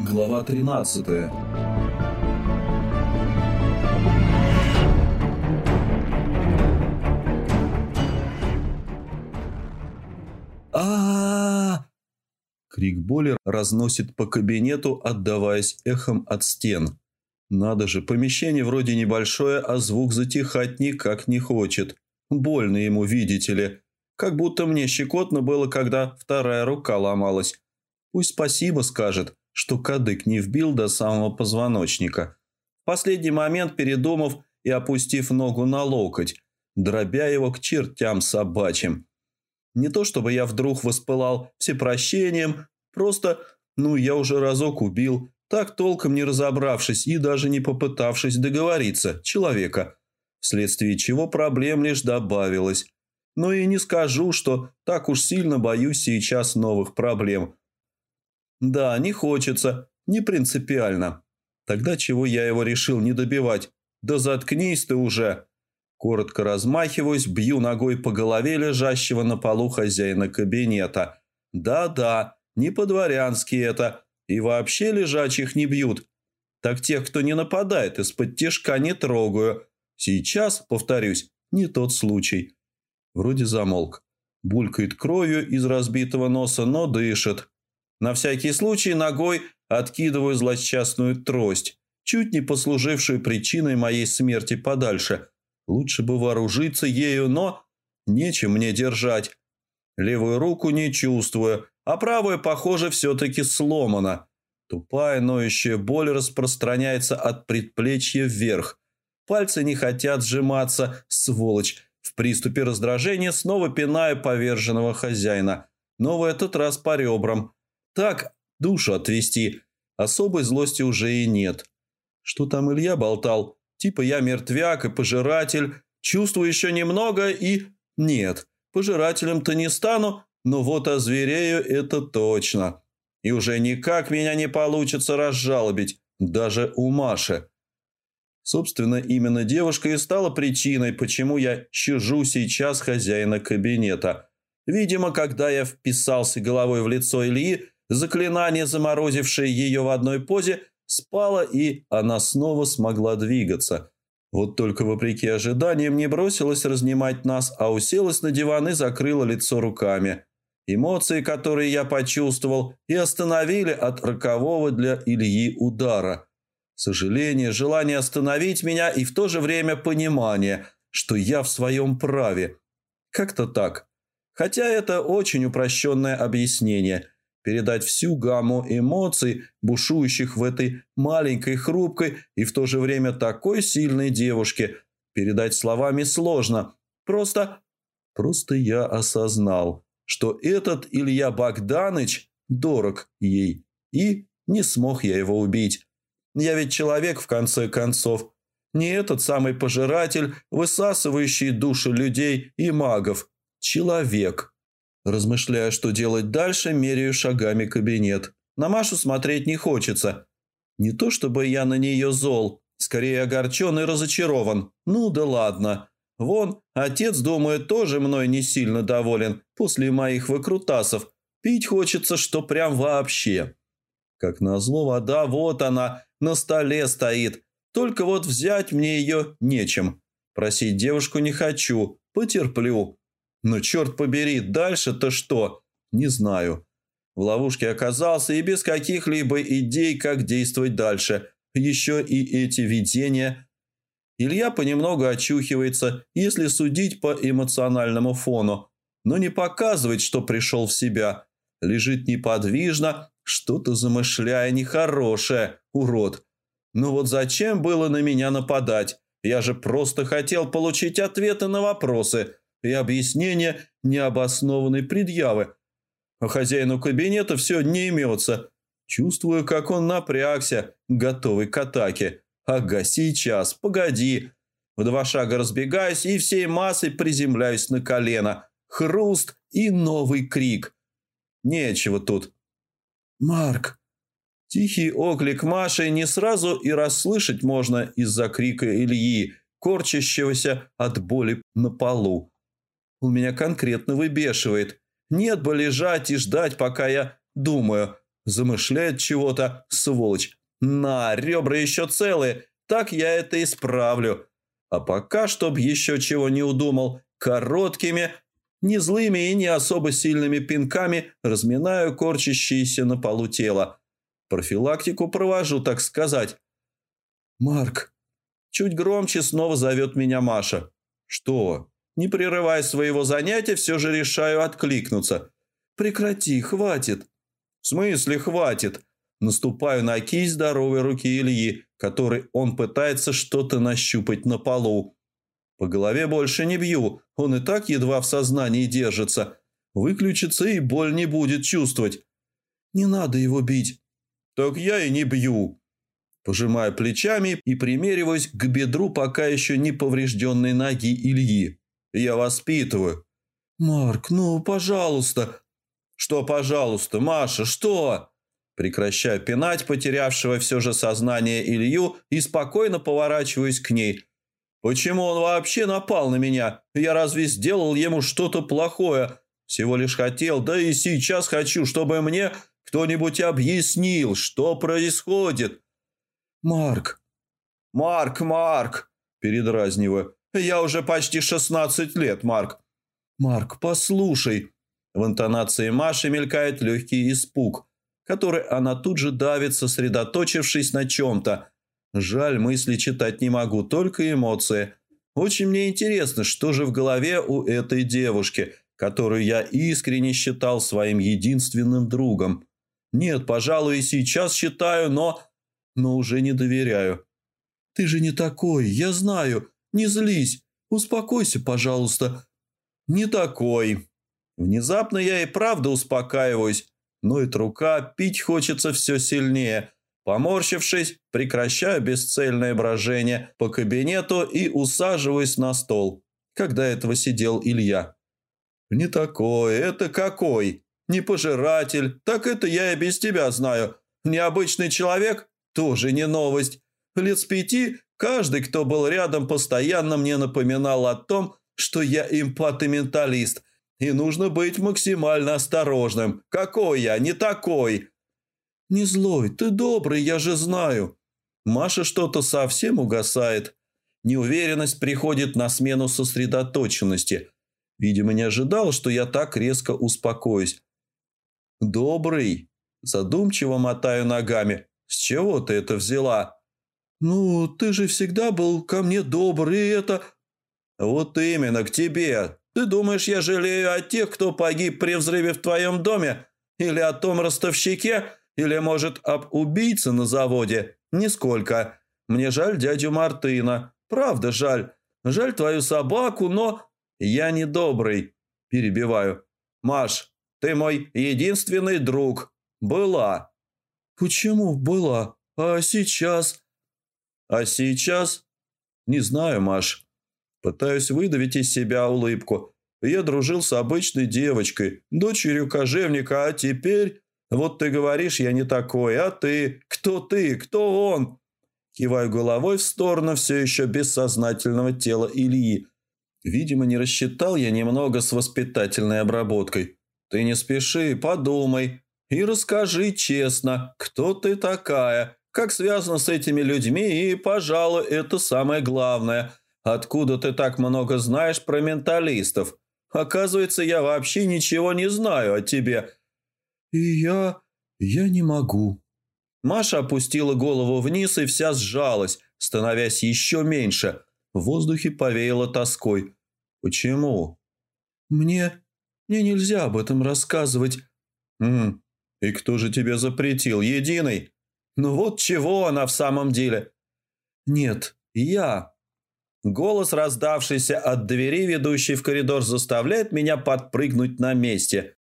Глава 13 а Крик боли разносит по кабинету, отдаваясь эхом от стен. Надо же, помещение вроде небольшое, а звук затихать никак не хочет. Больно ему, видите ли. Как будто мне щекотно было, когда вторая рука ломалась. Пусть спасибо скажет что кадык не вбил до самого позвоночника. В последний момент, передумав и опустив ногу на локоть, дробя его к чертям собачьим. Не то чтобы я вдруг воспылал всепрощением, просто, ну, я уже разок убил, так толком не разобравшись и даже не попытавшись договориться, человека, вследствие чего проблем лишь добавилось. Но и не скажу, что так уж сильно боюсь сейчас новых проблем – да, не хочется, не принципиально. Тогда чего я его решил не добивать? Да заткнись ты уже. Коротко размахиваюсь, бью ногой по голове лежащего на полу хозяина кабинета. Да-да, не по-дворянски это. И вообще лежачих не бьют. Так тех, кто не нападает, из-под тяжка не трогаю. Сейчас, повторюсь, не тот случай. Вроде замолк. Булькает кровью из разбитого носа, но дышит. На всякий случай ногой откидываю злосчастную трость, чуть не послужившую причиной моей смерти подальше. Лучше бы вооружиться ею, но нечем мне держать. Левую руку не чувствую, а правая, похоже, все-таки сломана. Тупая ноющая боль распространяется от предплечья вверх. Пальцы не хотят сжиматься, сволочь. В приступе раздражения снова пинаю поверженного хозяина. Но в этот раз по ребрам – так, душу отвести. Особой злости уже и нет. Что там Илья болтал? Типа я мертвяк и пожиратель. Чувствую еще немного и... Нет, пожирателем-то не стану, но вот озверею это точно. И уже никак меня не получится разжалобить, даже у Маши. Собственно, именно девушка и стала причиной, почему я щажу сейчас хозяина кабинета. Видимо, когда я вписался головой в лицо Ильи, Заклинание, заморозившее ее в одной позе, спало, и она снова смогла двигаться. Вот только вопреки ожиданиям не бросилась разнимать нас, а уселась на диван и закрыла лицо руками. Эмоции, которые я почувствовал, и остановили от рокового для Ильи удара. Сожаление, желание остановить меня и в то же время понимание, что я в своем праве. Как-то так. Хотя это очень упрощенное объяснение – передать всю гамму эмоций, бушующих в этой маленькой, хрупкой и в то же время такой сильной девушке. Передать словами сложно. Просто... Просто я осознал, что этот Илья Богданыч дорог ей. И не смог я его убить. Я ведь человек, в конце концов. Не этот самый пожиратель, высасывающий души людей и магов. Человек. Размышляя, что делать дальше, меряю шагами кабинет. На Машу смотреть не хочется. Не то чтобы я на нее зол, скорее огорчен и разочарован. Ну да ладно. Вон, отец, думаю, тоже мной не сильно доволен после моих выкрутасов. Пить хочется, что прям вообще. Как назло, вода, вот она, на столе стоит. Только вот взять мне ее нечем. Просить девушку не хочу, потерплю. Но черт побери, дальше-то что? Не знаю. В ловушке оказался и без каких-либо идей, как действовать дальше. Еще и эти видения. Илья понемногу очухивается, если судить по эмоциональному фону, но не показывает, что пришел в себя. Лежит неподвижно, что-то замышляя нехорошее, урод. Ну вот зачем было на меня нападать? Я же просто хотел получить ответы на вопросы – и объяснения необоснованной предъявы. А хозяину кабинета все не имется. Чувствую, как он напрягся, готовый к атаке. Ага, сейчас, погоди. В два шага разбегаюсь и всей массой приземляюсь на колено. Хруст и новый крик. Нечего тут. «Марк!» Тихий оклик Маши не сразу и расслышать можно из-за крика Ильи, корчащегося от боли на полу. Он меня конкретно выбешивает. Нет бы лежать и ждать, пока я думаю. Замышляет чего-то, сволочь. На, ребра еще целые, так я это исправлю. А пока, чтоб еще чего не удумал, короткими, не злыми и не особо сильными пинками разминаю корчащиеся на полу тело. Профилактику провожу, так сказать. «Марк!» Чуть громче снова зовет меня Маша. «Что?» Не прерывая своего занятия, все же решаю откликнуться. «Прекрати, хватит!» «В смысле хватит?» Наступаю на кисть здоровой руки Ильи, которой он пытается что-то нащупать на полу. По голове больше не бью, он и так едва в сознании держится. Выключится и боль не будет чувствовать. Не надо его бить. Так я и не бью. Пожимаю плечами и примериваюсь к бедру пока еще не поврежденной ноги Ильи. Я воспитываю. «Марк, ну, пожалуйста». «Что, пожалуйста, Маша, что?» Прекращаю пинать потерявшего все же сознание Илью и спокойно поворачиваюсь к ней. «Почему он вообще напал на меня? Я разве сделал ему что-то плохое? Всего лишь хотел, да и сейчас хочу, чтобы мне кто-нибудь объяснил, что происходит». «Марк». «Марк, Марк!» – передразниваю. Я уже почти 16 лет, Марк». «Марк, послушай». В интонации Маши мелькает легкий испуг, который она тут же давит, сосредоточившись на чем-то. Жаль, мысли читать не могу, только эмоции. Очень мне интересно, что же в голове у этой девушки, которую я искренне считал своим единственным другом. Нет, пожалуй, и сейчас считаю, но... но уже не доверяю. «Ты же не такой, я знаю. Не злись. Успокойся, пожалуйста». «Не такой». Внезапно я и правда успокаиваюсь. Ноет рука, пить хочется все сильнее. Поморщившись, прекращаю бесцельное брожение по кабинету и усаживаюсь на стол, когда этого сидел Илья. «Не такой, это какой? Не пожиратель, так это я и без тебя знаю. Необычный человек? Тоже не новость. Лет с пяти Каждый, кто был рядом, постоянно мне напоминал о том, что я импат и нужно быть максимально осторожным. Какой я, не такой. Не злой, ты добрый, я же знаю. Маша что-то совсем угасает. Неуверенность приходит на смену сосредоточенности. Видимо, не ожидал, что я так резко успокоюсь. «Добрый?» Задумчиво мотаю ногами. «С чего ты это взяла?» «Ну, ты же всегда был ко мне добрый, это...» «Вот именно, к тебе. Ты думаешь, я жалею о тех, кто погиб при взрыве в твоем доме? Или о том ростовщике? Или, может, об убийце на заводе? Нисколько. Мне жаль дядю Мартына. Правда жаль. Жаль твою собаку, но... Я не добрый. Перебиваю. Маш, ты мой единственный друг. Была. Почему была? А сейчас... А сейчас? Не знаю, Маш. Пытаюсь выдавить из себя улыбку. Я дружил с обычной девочкой, дочерью кожевника, а теперь... Вот ты говоришь, я не такой, а ты? Кто ты? Кто он? Киваю головой в сторону все еще бессознательного тела Ильи. Видимо, не рассчитал я немного с воспитательной обработкой. Ты не спеши, подумай и расскажи честно, кто ты такая как связано с этими людьми, и, пожалуй, это самое главное. Откуда ты так много знаешь про менталистов? Оказывается, я вообще ничего не знаю о тебе». «И я... я не могу». Маша опустила голову вниз и вся сжалась, становясь еще меньше. В воздухе повеяло тоской. «Почему?» «Мне... мне нельзя об этом рассказывать». «М и кто же тебе запретил, Единый?» Ну вот чего она в самом деле? Нет, я. Голос, раздавшийся от двери, ведущей в коридор, заставляет меня подпрыгнуть на месте.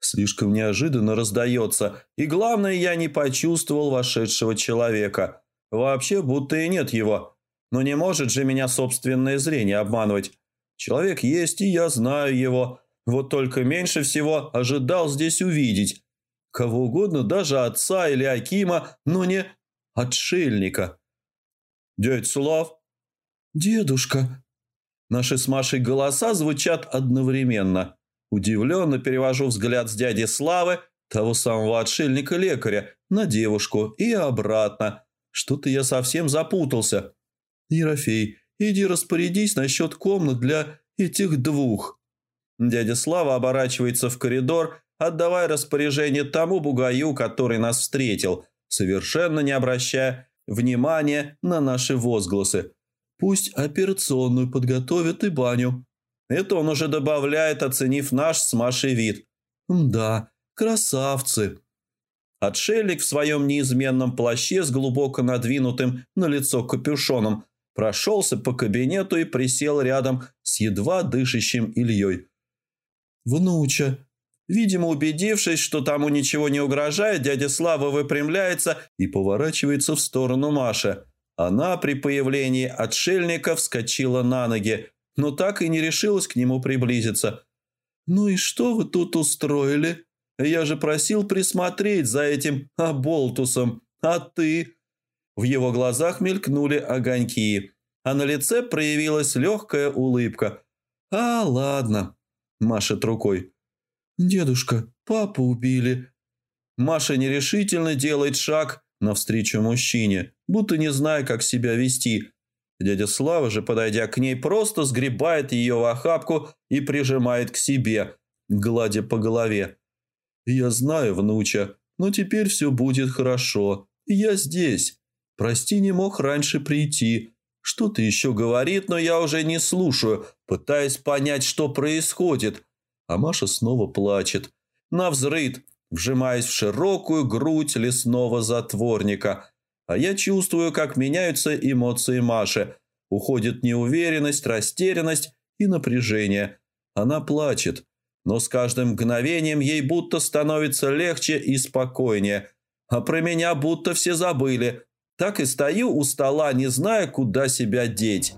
Слишком неожиданно раздается, и главное, я не почувствовал вошедшего человека. Вообще, будто и нет его. Но не может же меня собственное зрение обманывать. Человек есть, и я знаю его. Вот только меньше всего ожидал здесь увидеть. Кого угодно, даже отца или Акима, но не отшельника. «Дядь Слав?» «Дедушка». Наши с Машей голоса звучат одновременно. Удивленно перевожу взгляд с дяди Славы, того самого отшельника-лекаря, на девушку и обратно. Что-то я совсем запутался. Ерофей, иди распорядись насчет комнат для этих двух. Дядя Слава оборачивается в коридор, отдавая распоряжение тому бугаю, который нас встретил, совершенно не обращая внимания на наши возгласы. Пусть операционную подготовят и баню. Это он уже добавляет, оценив наш с Машей вид. Да, красавцы. Отшельник в своем неизменном плаще с глубоко надвинутым на лицо капюшоном прошелся по кабинету и присел рядом с едва дышащим Ильей. «Внуча!» Видимо, убедившись, что тому ничего не угрожает, дядя Слава выпрямляется и поворачивается в сторону Маши. Она при появлении отшельника вскочила на ноги, но так и не решилась к нему приблизиться. «Ну и что вы тут устроили? Я же просил присмотреть за этим оболтусом, а ты...» В его глазах мелькнули огоньки, а на лице проявилась легкая улыбка. «А, ладно», – машет рукой. «Дедушка, папу убили». Маша нерешительно делает шаг навстречу мужчине, будто не зная, как себя вести. Дядя Слава же, подойдя к ней, просто сгребает ее в охапку и прижимает к себе, гладя по голове. «Я знаю, внуча, но теперь все будет хорошо. Я здесь. Прости, не мог раньше прийти. Что-то еще говорит, но я уже не слушаю, пытаясь понять, что происходит. А Маша снова плачет. Навзрыд, вжимаясь в широкую грудь лесного затворника. А я чувствую, как меняются эмоции Маши. Уходит неуверенность, растерянность и напряжение. Она плачет, но с каждым мгновением ей будто становится легче и спокойнее. А про меня будто все забыли. Так и стою у стола, не зная, куда себя деть.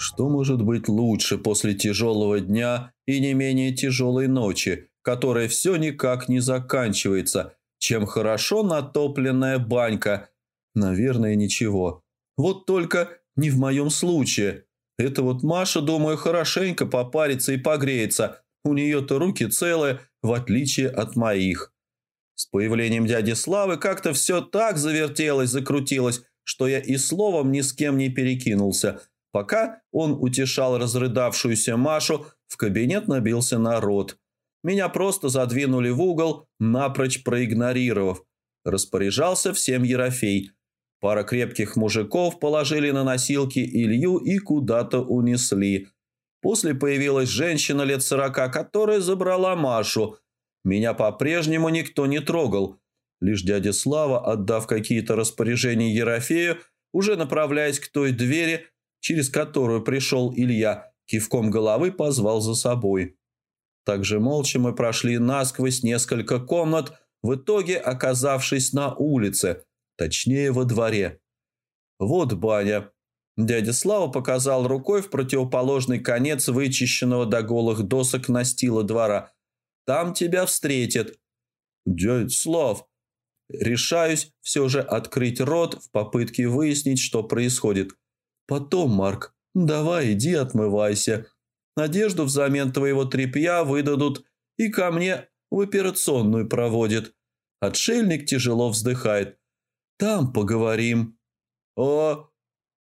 Что может быть лучше после тяжелого дня и не менее тяжелой ночи, которая все никак не заканчивается, чем хорошо натопленная банька? Наверное, ничего. Вот только не в моем случае. Это вот Маша, думаю, хорошенько попарится и погреется. У нее-то руки целые, в отличие от моих. С появлением дяди Славы как-то все так завертелось, закрутилось, что я и словом ни с кем не перекинулся – Пока он утешал разрыдавшуюся Машу, в кабинет набился народ. Меня просто задвинули в угол, напрочь проигнорировав. Распоряжался всем Ерофей. Пара крепких мужиков положили на носилки Илью и куда-то унесли. После появилась женщина лет сорока, которая забрала Машу. Меня по-прежнему никто не трогал. Лишь дядя Слава, отдав какие-то распоряжения Ерофею, уже направляясь к той двери, через которую пришел Илья, кивком головы позвал за собой. Также молча мы прошли насквозь несколько комнат, в итоге оказавшись на улице, точнее во дворе. Вот баня. Дядя Слава показал рукой в противоположный конец вычищенного до голых досок настила двора. Там тебя встретят. Дядь Слав. Решаюсь все же открыть рот в попытке выяснить, что происходит. Потом, Марк, давай иди отмывайся. Надежду взамен твоего тряпья выдадут и ко мне в операционную проводят. Отшельник тяжело вздыхает. Там поговорим. О,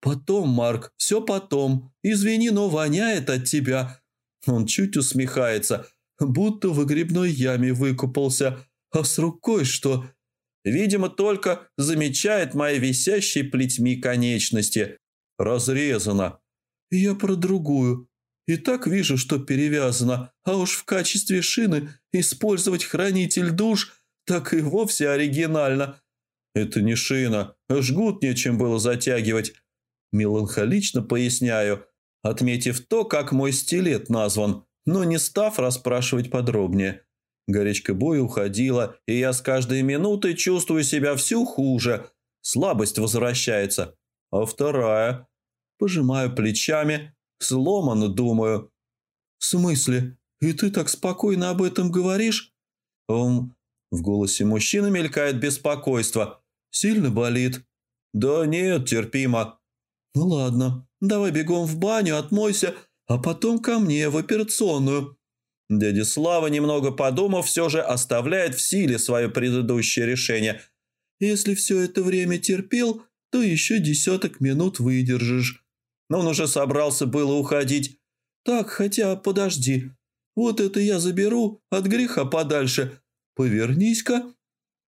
потом, Марк, все потом. Извини, но воняет от тебя. Он чуть усмехается, будто в выгребной яме выкупался. А с рукой что? Видимо, только замечает мои висящие плетьми конечности. Разрезана. Я про другую. И так вижу, что перевязана, а уж в качестве шины использовать хранитель душ так и вовсе оригинально. Это не шина, жгут нечем было затягивать. Меланхолично поясняю, отметив то, как мой стилет назван, но не став расспрашивать подробнее. Горячка боя уходила, и я с каждой минутой чувствую себя всю хуже. Слабость возвращается а вторая. Пожимаю плечами, сломанно думаю. «В смысле? И ты так спокойно об этом говоришь?» «Эм, В голосе мужчины мелькает беспокойство. «Сильно болит?» «Да нет, терпимо». «Ну ладно, давай бегом в баню, отмойся, а потом ко мне в операционную». Дядя Слава, немного подумав, все же оставляет в силе свое предыдущее решение. «Если все это время терпел, то еще десяток минут выдержишь». Но он уже собрался было уходить. «Так, хотя подожди. Вот это я заберу от греха подальше. Повернись-ка».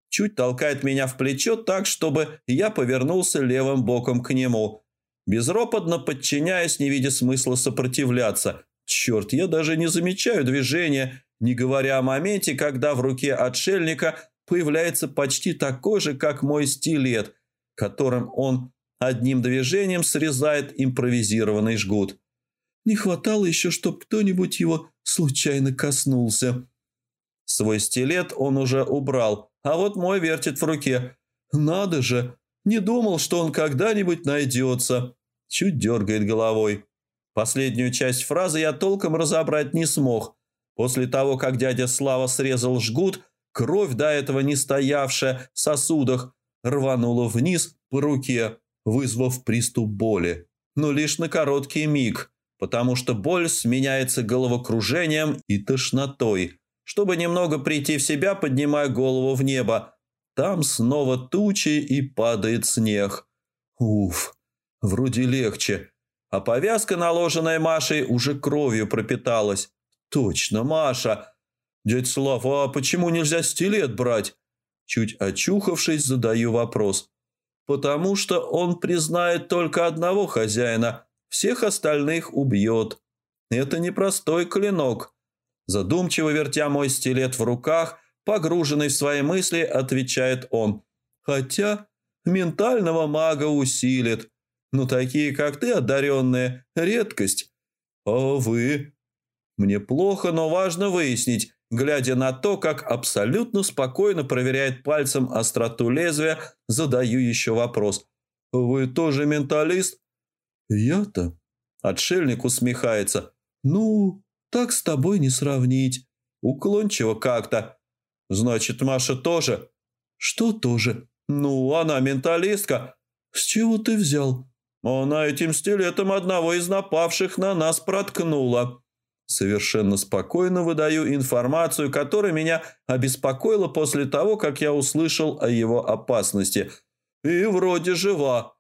Чуть толкает меня в плечо так, чтобы я повернулся левым боком к нему. Безропотно подчиняясь, не видя смысла сопротивляться. Черт, я даже не замечаю движения, не говоря о моменте, когда в руке отшельника появляется почти такой же, как мой стилет, которым он одним движением срезает импровизированный жгут. Не хватало еще, чтоб кто-нибудь его случайно коснулся. Свой стилет он уже убрал, а вот мой вертит в руке. «Надо же! Не думал, что он когда-нибудь найдется!» Чуть дергает головой. Последнюю часть фразы я толком разобрать не смог. После того, как дядя Слава срезал жгут, кровь, до этого не стоявшая в сосудах, рванула вниз по руке, вызвав приступ боли. Но лишь на короткий миг, потому что боль сменяется головокружением и тошнотой. Чтобы немного прийти в себя, поднимаю голову в небо. Там снова тучи и падает снег. Уф, вроде легче. А повязка, наложенная Машей, уже кровью пропиталась. Точно, Маша. Дядь Слав, а почему нельзя стилет брать? Чуть очухавшись, задаю вопрос. Потому что он признает только одного хозяина, всех остальных убьет. Это непростой клинок. Задумчиво вертя мой стилет в руках, погруженный в свои мысли, отвечает он. Хотя ментального мага усилит. Но такие, как ты, одаренные, редкость. А вы? Мне плохо, но важно выяснить, глядя на то, как абсолютно спокойно проверяет пальцем остроту лезвия, задаю еще вопрос. Вы тоже менталист? Я-то? Отшельник усмехается. Ну, так с тобой не сравнить. Уклончиво как-то. Значит, Маша тоже? Что тоже? Ну, она менталистка. С чего ты взял? Она этим стилетом одного из напавших на нас проткнула. Совершенно спокойно выдаю информацию, которая меня обеспокоила после того, как я услышал о его опасности. И вроде жива.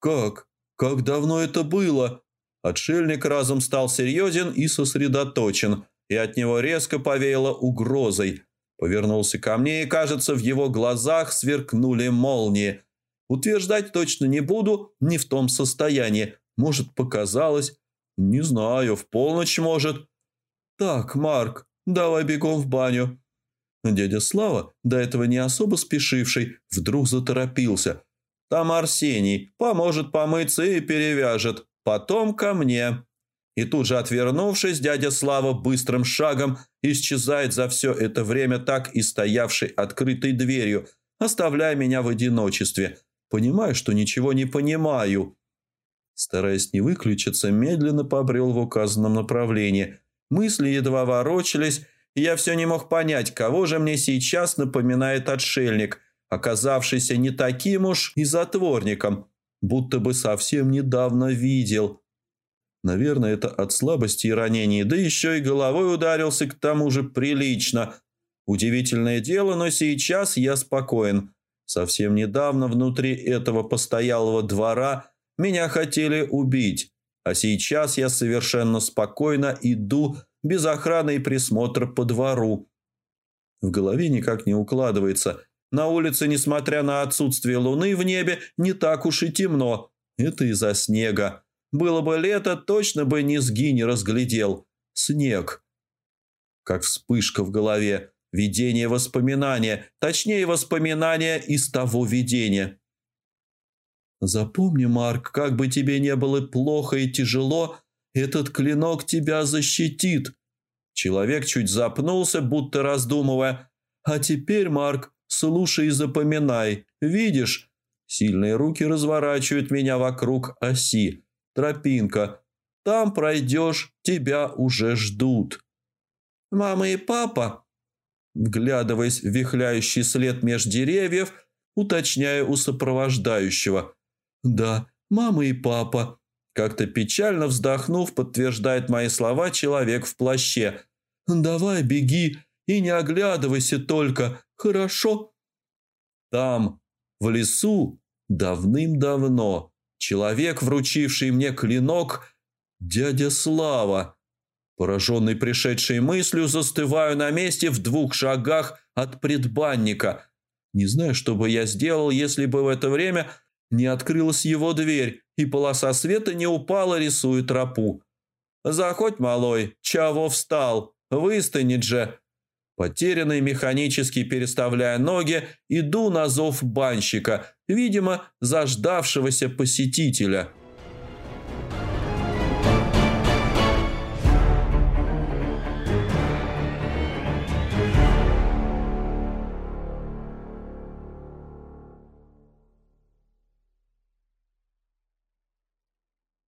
Как? Как давно это было? Отшельник разом стал серьезен и сосредоточен, и от него резко повеяло угрозой. Повернулся ко мне, и, кажется, в его глазах сверкнули молнии – Утверждать точно не буду, не в том состоянии. Может, показалось. Не знаю, в полночь может. Так, Марк, давай бегом в баню. Дядя Слава, до этого не особо спешивший, вдруг заторопился. Там Арсений поможет помыться и перевяжет. Потом ко мне. И тут же отвернувшись, дядя Слава быстрым шагом исчезает за все это время так и стоявшей открытой дверью, оставляя меня в одиночестве – Понимаю, что ничего не понимаю. Стараясь не выключиться, медленно побрел в указанном направлении. Мысли едва ворочались, и я все не мог понять, кого же мне сейчас напоминает отшельник, оказавшийся не таким уж и затворником, будто бы совсем недавно видел. Наверное, это от слабости и ранений, да еще и головой ударился к тому же прилично. Удивительное дело, но сейчас я спокоен. Совсем недавно внутри этого постоялого двора меня хотели убить, а сейчас я совершенно спокойно иду без охраны и присмотра по двору. В голове никак не укладывается. На улице, несмотря на отсутствие луны в небе, не так уж и темно. Это из-за снега. Было бы лето, точно бы низги не разглядел. Снег. Как вспышка в голове. Видение воспоминания, точнее воспоминания из того видения. Запомни, Марк, как бы тебе не было плохо и тяжело, этот клинок тебя защитит. Человек чуть запнулся, будто раздумывая. А теперь, Марк, слушай и запоминай. Видишь, сильные руки разворачивают меня вокруг оси. Тропинка. Там пройдешь, тебя уже ждут. Мама и папа Вглядываясь в вихляющий след меж деревьев, уточняя у сопровождающего. «Да, мама и папа». Как-то печально вздохнув, подтверждает мои слова человек в плаще. «Давай беги и не оглядывайся только, хорошо?» Там, в лесу, давным-давно, человек, вручивший мне клинок, дядя Слава. Пораженный пришедшей мыслью, застываю на месте в двух шагах от предбанника. Не знаю, что бы я сделал, если бы в это время не открылась его дверь, и полоса света не упала, рисуя тропу. «Заходь, малой, чего встал? Выстанет же!» Потерянный механически переставляя ноги, иду на зов банщика, видимо, заждавшегося посетителя –